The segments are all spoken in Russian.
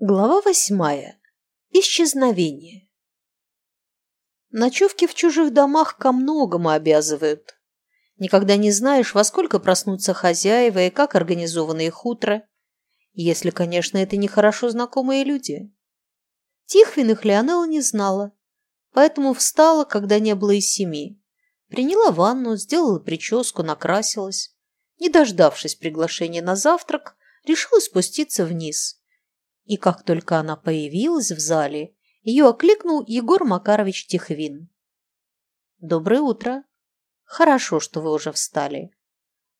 Глава восьмая. Исчезновение. Ночевки в чужих домах ко многому обязывают. Никогда не знаешь, во сколько проснутся хозяева и как организовано их утро, если, конечно, это не хорошо знакомые люди. Тихвин их Леонелла не знала, поэтому встала, когда не было и семи. Приняла ванну, сделала прическу, накрасилась. Не дождавшись приглашения на завтрак, решила спуститься вниз – и как только она появилась в зале, ее окликнул Егор Макарович Тихвин. «Доброе утро. Хорошо, что вы уже встали».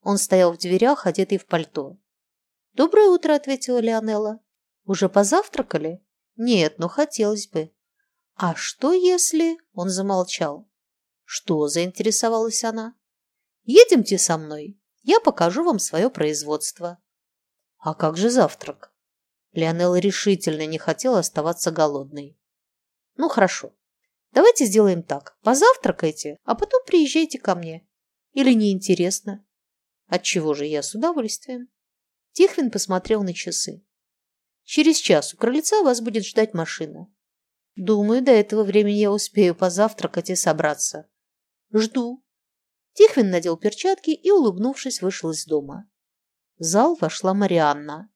Он стоял в дверях, одетый в пальто. «Доброе утро», — ответила Леонелла. «Уже позавтракали?» «Нет, но хотелось бы». «А что если...» — он замолчал. «Что?» — заинтересовалась она. «Едемте со мной. Я покажу вам свое производство». «А как же завтрак?» Леонелла решительно не хотела оставаться голодной. «Ну, хорошо. Давайте сделаем так. Позавтракайте, а потом приезжайте ко мне. Или неинтересно?» «Отчего же я с удовольствием?» Тихвин посмотрел на часы. «Через час у крыльца вас будет ждать машина. Думаю, до этого времени я успею позавтракать и собраться. Жду». Тихвин надел перчатки и, улыбнувшись, вышел из дома. В зал вошла Марианна.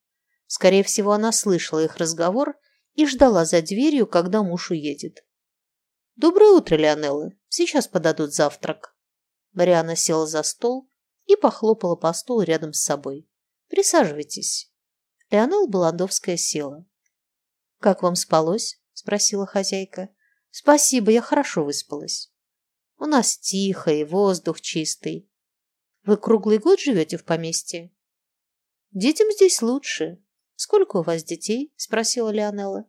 Скорее всего, она слышала их разговор и ждала за дверью, когда муж уедет. «Доброе утро, Леонелла. Сейчас подадут завтрак». Мариана села за стол и похлопала по столу рядом с собой. «Присаживайтесь». Леонелла Баландовская села. «Как вам спалось?» – спросила хозяйка. «Спасибо, я хорошо выспалась. У нас тихо и воздух чистый. Вы круглый год живете в поместье?» «Детям здесь лучше. «Сколько у вас детей?» – спросила Леонелла.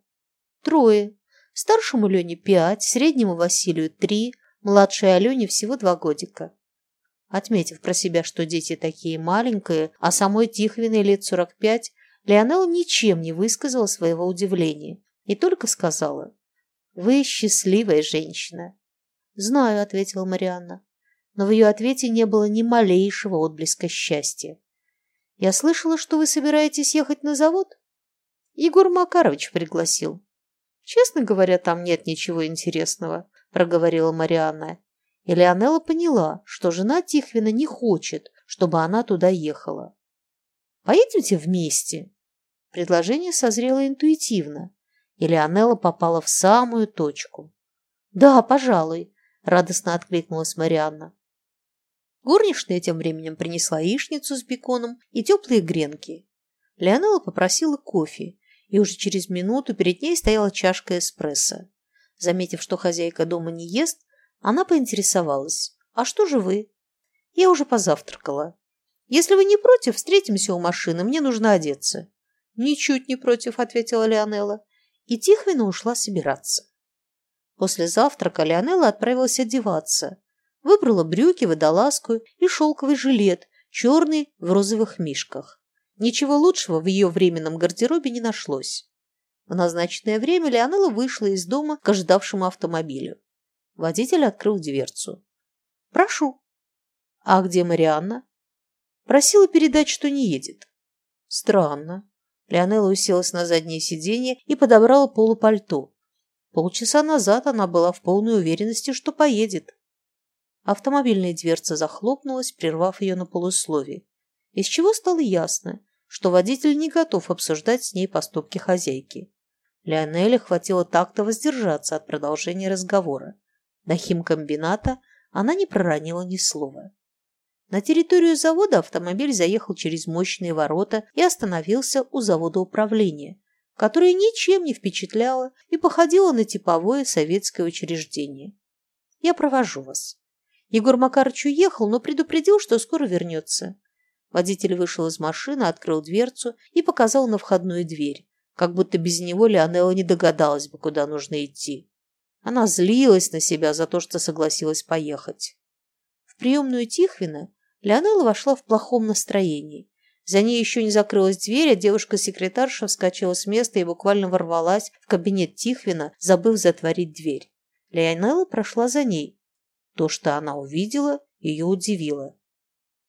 «Трое. Старшему Лене пять, среднему Василию три, младшей Алене всего два годика». Отметив про себя, что дети такие маленькие, а самой Тихвиной лет сорок пять, Леонелла ничем не высказала своего удивления и только сказала «Вы счастливая женщина». «Знаю», — ответила Марианна, но в ее ответе не было ни малейшего отблеска счастья. Я слышала, что вы собираетесь ехать на завод? Егор Макарович пригласил. Честно говоря, там нет ничего интересного, проговорила Марианна. И Леонелла поняла, что жена Тихвина не хочет, чтобы она туда ехала. Поедемте вместе. Предложение созрело интуитивно, и Леонелла попала в самую точку. Да, пожалуй, радостно откликнулась Марианна. Горничная тем временем принесла яичницу с беконом и теплые гренки. Леонела попросила кофе, и уже через минуту перед ней стояла чашка эспрессо. Заметив, что хозяйка дома не ест, она поинтересовалась. «А что же вы?» «Я уже позавтракала. Если вы не против, встретимся у машины, мне нужно одеться». «Ничуть не против», — ответила Леонела, и Тихвина ушла собираться. После завтрака Леонела отправилась одеваться, Выбрала брюки, водолазку и шелковый жилет, черный в розовых мишках. Ничего лучшего в ее временном гардеробе не нашлось. В назначенное время Леонела вышла из дома к ожидавшему автомобилю. Водитель открыл дверцу. «Прошу». «А где Марианна?» Просила передать, что не едет. Странно. Леонела уселась на заднее сиденье и подобрала полупальто. Полчаса назад она была в полной уверенности, что поедет. Автомобильная дверца захлопнулась, прервав ее на полусловие, из чего стало ясно, что водитель не готов обсуждать с ней поступки хозяйки. Леонеле хватило так-то воздержаться от продолжения разговора. До химкомбината она не проронила ни слова. На территорию завода автомобиль заехал через мощные ворота и остановился у завода управления, которое ничем не впечатляло и походило на типовое советское учреждение. «Я провожу вас», Егор Макарович уехал, но предупредил, что скоро вернется. Водитель вышел из машины, открыл дверцу и показал на входную дверь, как будто без него Леонела не догадалась бы, куда нужно идти. Она злилась на себя за то, что согласилась поехать. В приемную Тихвина Леонела вошла в плохом настроении. За ней еще не закрылась дверь, а девушка-секретарша вскочила с места и буквально ворвалась в кабинет Тихвина, забыв затворить дверь. Леонела прошла за ней, то, что она увидела, ее удивило.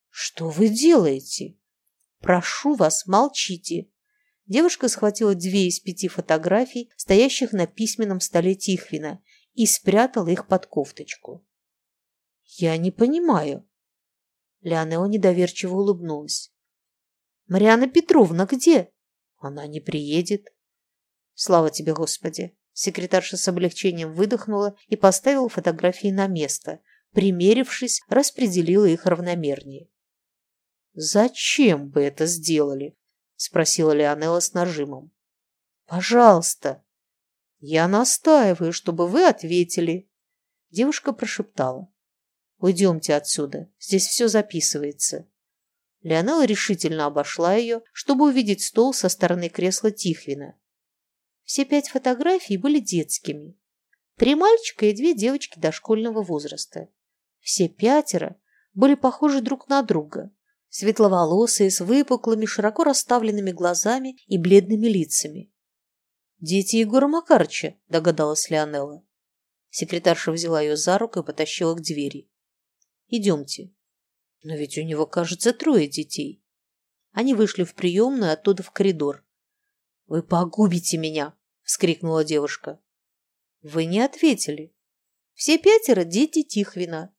«Что вы делаете?» «Прошу вас, молчите!» Девушка схватила две из пяти фотографий, стоящих на письменном столе Тихвина, и спрятала их под кофточку. «Я не понимаю». Леонела недоверчиво улыбнулась. «Мариана Петровна где?» «Она не приедет». «Слава тебе, Господи!» Секретарша с облегчением выдохнула и поставила фотографии на место. Примерившись, распределила их равномернее. «Зачем бы это сделали?» – спросила Леонела с нажимом. «Пожалуйста». «Я настаиваю, чтобы вы ответили». Девушка прошептала. «Уйдемте отсюда, здесь все записывается». Леонела решительно обошла ее, чтобы увидеть стол со стороны кресла Тихвина. Все пять фотографий были детскими. Три мальчика и две девочки дошкольного возраста. Все пятеро были похожи друг на друга. Светловолосые, с выпуклыми, широко расставленными глазами и бледными лицами. «Дети Егора Макарыча», – догадалась Леонелла. Секретарша взяла ее за руку и потащила к двери. «Идемте». «Но ведь у него, кажется, трое детей». Они вышли в приемную, оттуда в коридор. «Вы погубите меня!» – вскрикнула девушка. «Вы не ответили. Все пятеро – дети Тихвина.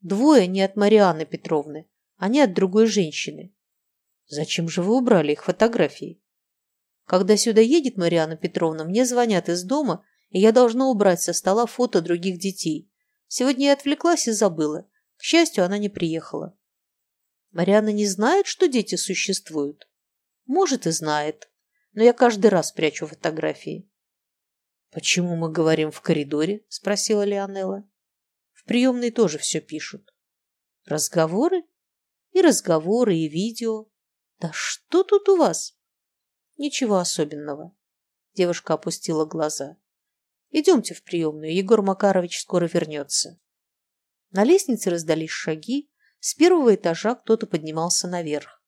Двое не от Марианы Петровны, они от другой женщины. Зачем же вы убрали их фотографии? Когда сюда едет Мариана Петровна, мне звонят из дома, и я должна убрать со стола фото других детей. Сегодня я отвлеклась и забыла. К счастью, она не приехала. Мариана не знает, что дети существуют? Может, и знает но я каждый раз прячу фотографии. «Почему мы говорим в коридоре?» – спросила Леонелла. «В приемной тоже все пишут. Разговоры? И разговоры, и видео. Да что тут у вас?» «Ничего особенного». Девушка опустила глаза. «Идемте в приемную, Егор Макарович скоро вернется». На лестнице раздались шаги. С первого этажа кто-то поднимался наверх.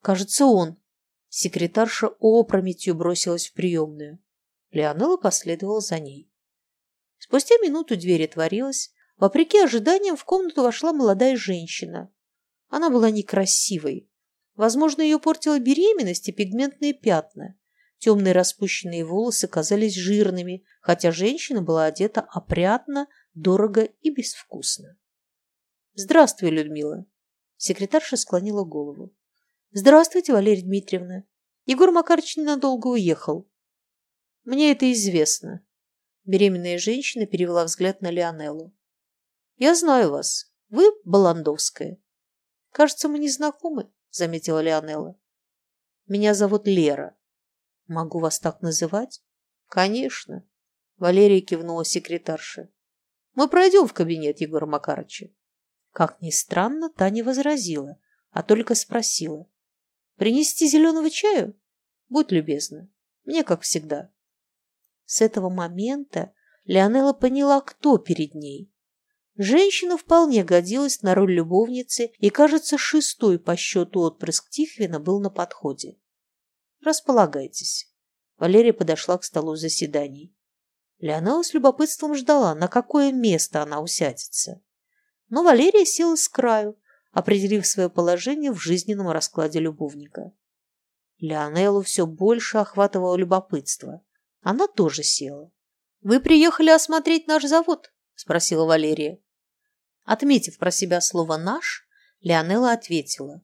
«Кажется, он», Секретарша опрометью бросилась в приемную. Леонела последовала за ней. Спустя минуту дверь отворилась. Вопреки ожиданиям в комнату вошла молодая женщина. Она была некрасивой. Возможно, ее портила беременность и пигментные пятна. Темные распущенные волосы казались жирными, хотя женщина была одета опрятно, дорого и безвкусно. «Здравствуй, Людмила!» Секретарша склонила голову. «Здравствуйте, Валерия Дмитриевна. Егор Макарович ненадолго уехал». «Мне это известно». Беременная женщина перевела взгляд на Леонеллу. «Я знаю вас. Вы Баландовская». «Кажется, мы не знакомы», — заметила Леонелла. «Меня зовут Лера». «Могу вас так называть?» «Конечно», — Валерия кивнула секретарше. «Мы пройдем в кабинет Егора Макарыча». Как ни странно, та не возразила, а только спросила. Принести зеленого чаю? Будь любезна. Мне как всегда. С этого момента Леонела поняла, кто перед ней. Женщина вполне годилась на роль любовницы, и, кажется, шестой по счету отпрыск Тихвина был на подходе. «Располагайтесь». Валерия подошла к столу заседаний. Леонела с любопытством ждала, на какое место она усядется. Но Валерия села с краю, определив свое положение в жизненном раскладе любовника. Леонеллу все больше охватывало любопытство. Она тоже села. «Вы приехали осмотреть наш завод?» – спросила Валерия. Отметив про себя слово «наш», Леонелла ответила.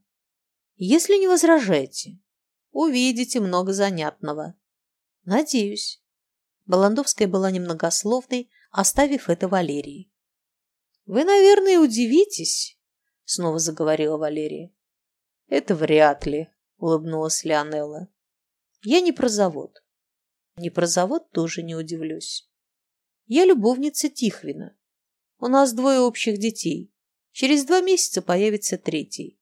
«Если не возражаете, увидите много занятного». «Надеюсь». Баландовская была немногословной, оставив это Валерии. «Вы, наверное, удивитесь, — снова заговорила Валерия. «Это вряд ли», — улыбнулась Леонелла. «Я не про завод. Не про завод тоже не удивлюсь. Я любовница Тихвина. У нас двое общих детей. Через два месяца появится третий».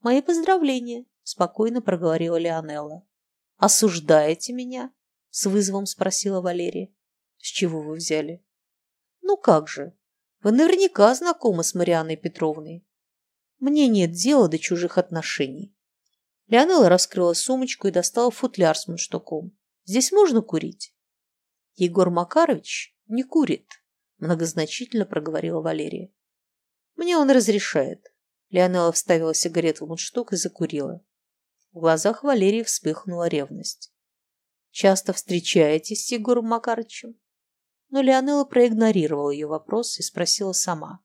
«Мои поздравления», — спокойно проговорила Леонелла. «Осуждаете меня?» — с вызовом спросила Валерия. «С чего вы взяли?» «Ну как же, вы наверняка знакомы с Марианной Петровной. Мне нет дела до чужих отношений. Леонела раскрыла сумочку и достала футляр с мундштуком. Здесь можно курить? Егор Макарович не курит, многозначительно проговорила Валерия. Мне он разрешает. Леонела вставила сигарету в мундштук и закурила. В глазах Валерии вспыхнула ревность. «Часто встречаетесь с Егором Макарычем?» Но Леонела проигнорировала ее вопрос и спросила сама.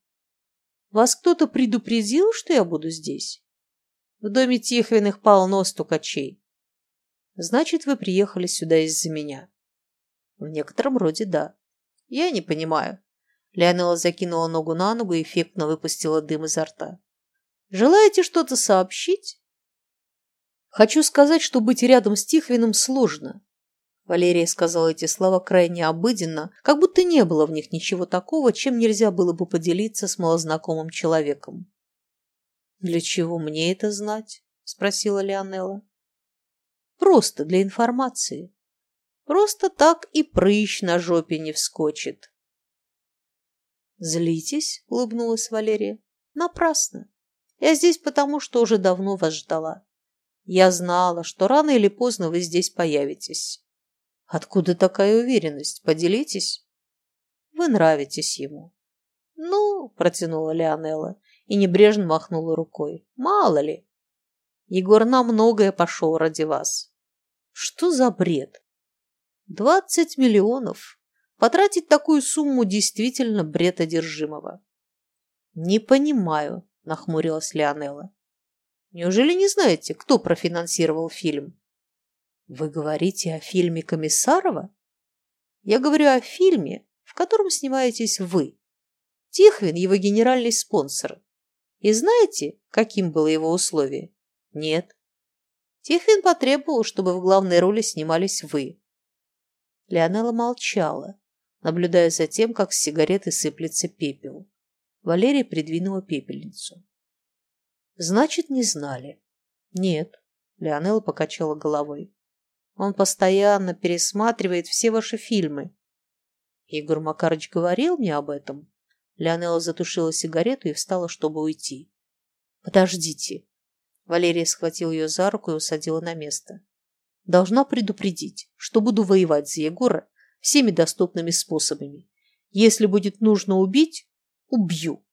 «Вас кто-то предупредил, что я буду здесь?» «В доме Тихвиных полно стукачей». «Значит, вы приехали сюда из-за меня?» «В некотором роде да». «Я не понимаю». Леонела закинула ногу на ногу и эффектно выпустила дым изо рта. «Желаете что-то сообщить?» Хочу сказать, что быть рядом с Тихвиным сложно. Валерия сказала эти слова крайне обыденно, как будто не было в них ничего такого, чем нельзя было бы поделиться с малознакомым человеком. «Для чего мне это знать?» – спросила Леонела. «Просто для информации. Просто так и прыщ на жопе не вскочит». «Злитесь?» – улыбнулась Валерия. «Напрасно. Я здесь потому, что уже давно вас ждала. Я знала, что рано или поздно вы здесь появитесь. Откуда такая уверенность? Поделитесь. Вы нравитесь ему. Ну, протянула Леонела и небрежно махнула рукой. Мало ли. Егор на многое пошел ради вас. Что за бред? Двадцать миллионов. Потратить такую сумму действительно бред одержимого. Не понимаю, нахмурилась Леонела. Неужели не знаете, кто профинансировал фильм? Вы говорите о фильме Комиссарова? Я говорю о фильме, в котором снимаетесь вы. Тихвин – его генеральный спонсор. И знаете, каким было его условие? Нет. Тихвин потребовал, чтобы в главной роли снимались вы. Леонела молчала, наблюдая за тем, как с сигареты сыплется пепел. Валерия придвинула пепельницу. Значит, не знали. Нет, Леонела покачала головой. Он постоянно пересматривает все ваши фильмы. Игорь Макарович говорил мне об этом. Леонела затушила сигарету и встала, чтобы уйти. Подождите. Валерия схватила ее за руку и усадила на место. Должна предупредить, что буду воевать за Егора всеми доступными способами. Если будет нужно убить, убью.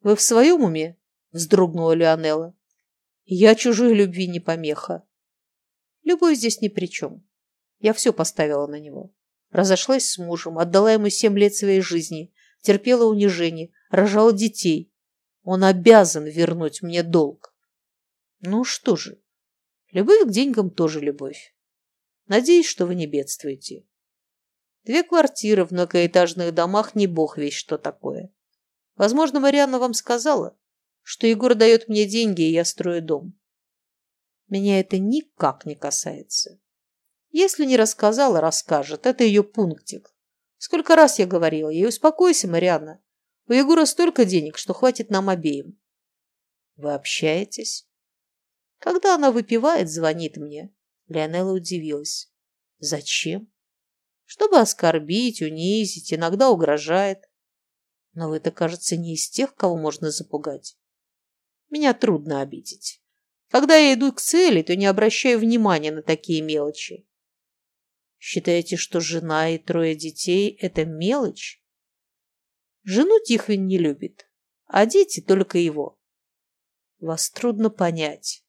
Вы в своем уме? вздрогнула Леонела. Я чужой любви не помеха. Любовь здесь ни при чем. Я все поставила на него. Разошлась с мужем, отдала ему семь лет своей жизни, терпела унижение, рожала детей. Он обязан вернуть мне долг. Ну что же, любовь к деньгам тоже любовь. Надеюсь, что вы не бедствуете. Две квартиры в многоэтажных домах не бог весь что такое. Возможно, Марианна вам сказала, что Егор дает мне деньги, и я строю дом. Меня это никак не касается. Если не рассказала, расскажет. Это ее пунктик. Сколько раз я говорила ей, успокойся, Марианна. У Егора столько денег, что хватит нам обеим. Вы общаетесь? Когда она выпивает, звонит мне. Леонела удивилась. Зачем? Чтобы оскорбить, унизить, иногда угрожает. Но вы-то, кажется, не из тех, кого можно запугать. Меня трудно обидеть. Когда я иду к цели, то не обращаю внимания на такие мелочи. Считаете, что жена и трое детей – это мелочь? Жену Тихвин не любит, а дети только его. Вас трудно понять.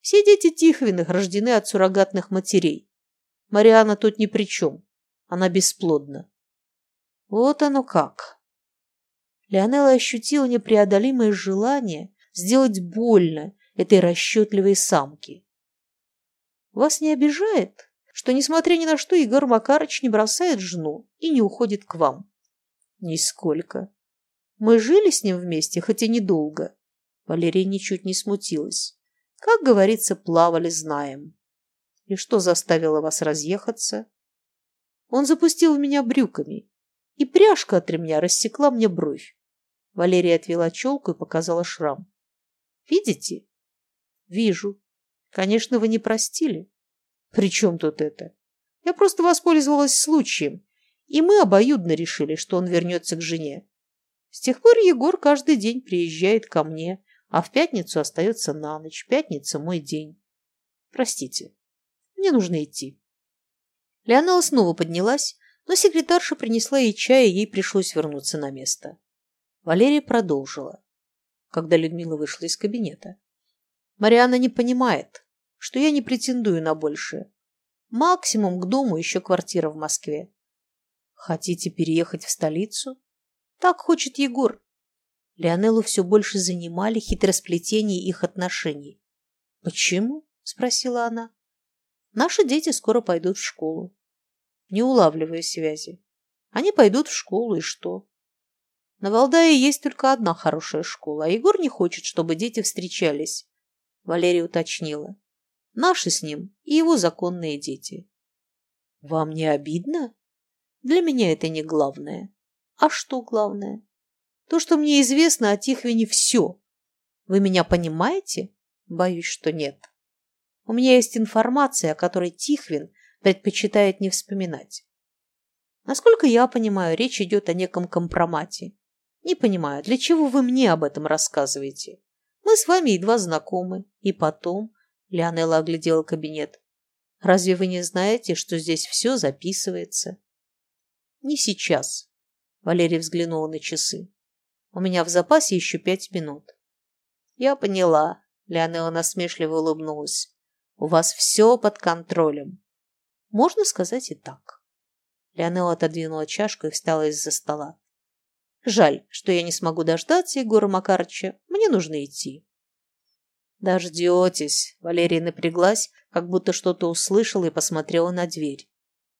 Все дети Тихвиных рождены от суррогатных матерей. Мариана тут ни при чем. Она бесплодна. Вот оно как. Леонела ощутила непреодолимое желание сделать больно этой расчетливой самке. Вас не обижает, что, несмотря ни на что, Егор Макарыч не бросает жену и не уходит к вам? Нисколько. Мы жили с ним вместе, хотя недолго. Валерия ничуть не смутилась. Как говорится, плавали, знаем. И что заставило вас разъехаться? Он запустил в меня брюками, и пряжка от ремня рассекла мне бровь. Валерия отвела челку и показала шрам. Видите? Вижу. Конечно, вы не простили. При чем тут это? Я просто воспользовалась случаем, и мы обоюдно решили, что он вернется к жене. С тех пор Егор каждый день приезжает ко мне, а в пятницу остается на ночь. Пятница – мой день. Простите, мне нужно идти. Леонела снова поднялась, но секретарша принесла ей чай, и ей пришлось вернуться на место. Валерия продолжила когда Людмила вышла из кабинета. Мариана не понимает, что я не претендую на большее. Максимум к дому еще квартира в Москве. Хотите переехать в столицу? Так хочет Егор. Леонеллу все больше занимали хитросплетения их отношений. «Почему?» – спросила она. «Наши дети скоро пойдут в школу». Не улавливая связи. Они пойдут в школу, и что? На Валдае есть только одна хорошая школа, а Егор не хочет, чтобы дети встречались. Валерия уточнила. Наши с ним и его законные дети. Вам не обидно? Для меня это не главное. А что главное? То, что мне известно о Тихвине, все. Вы меня понимаете? Боюсь, что нет. У меня есть информация, о которой Тихвин предпочитает не вспоминать. Насколько я понимаю, речь идет о неком компромате. Не понимаю, для чего вы мне об этом рассказываете? Мы с вами едва знакомы. И потом... Леонелла оглядела кабинет. Разве вы не знаете, что здесь все записывается? Не сейчас. Валерия взглянула на часы. У меня в запасе еще пять минут. Я поняла. Леонелла насмешливо улыбнулась. У вас все под контролем. Можно сказать и так. Леонелла отодвинула чашку и встала из-за стола. Жаль, что я не смогу дождаться Егора Макарыча. Мне нужно идти. «Дождетесь!» Валерия напряглась, как будто что-то услышала и посмотрела на дверь.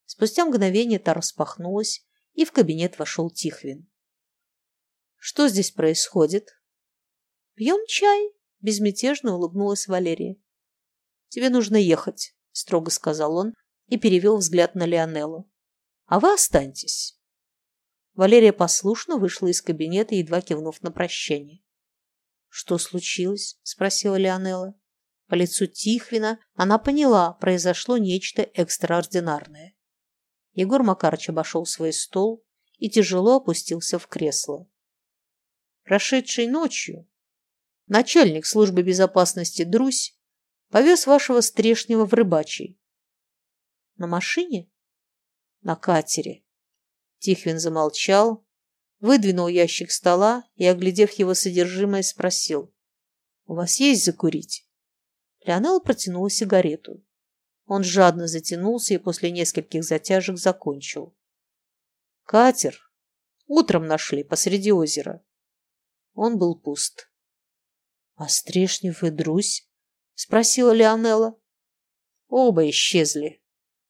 Спустя мгновение та распахнулась, и в кабинет вошел Тихвин. Что здесь происходит? Пьем чай, безмятежно улыбнулась Валерия. Тебе нужно ехать, строго сказал он и перевел взгляд на Леонеллу. А вы останьтесь. Валерия послушно вышла из кабинета, едва кивнув на прощание. «Что случилось?» – спросила Леонелла. По лицу Тихвина она поняла, произошло нечто экстраординарное. Егор Макарович обошел свой стол и тяжело опустился в кресло прошедшей ночью, начальник службы безопасности Друсь повез вашего Стрешнего в рыбачий. На машине? На катере. Тихвин замолчал, выдвинул ящик стола и, оглядев его содержимое, спросил. «У вас есть закурить?» Леонел протянула сигарету. Он жадно затянулся и после нескольких затяжек закончил. «Катер утром нашли посреди озера. Он был пуст. «А Стрешнев и Друсь?» — спросила Леонелла. «Оба исчезли»,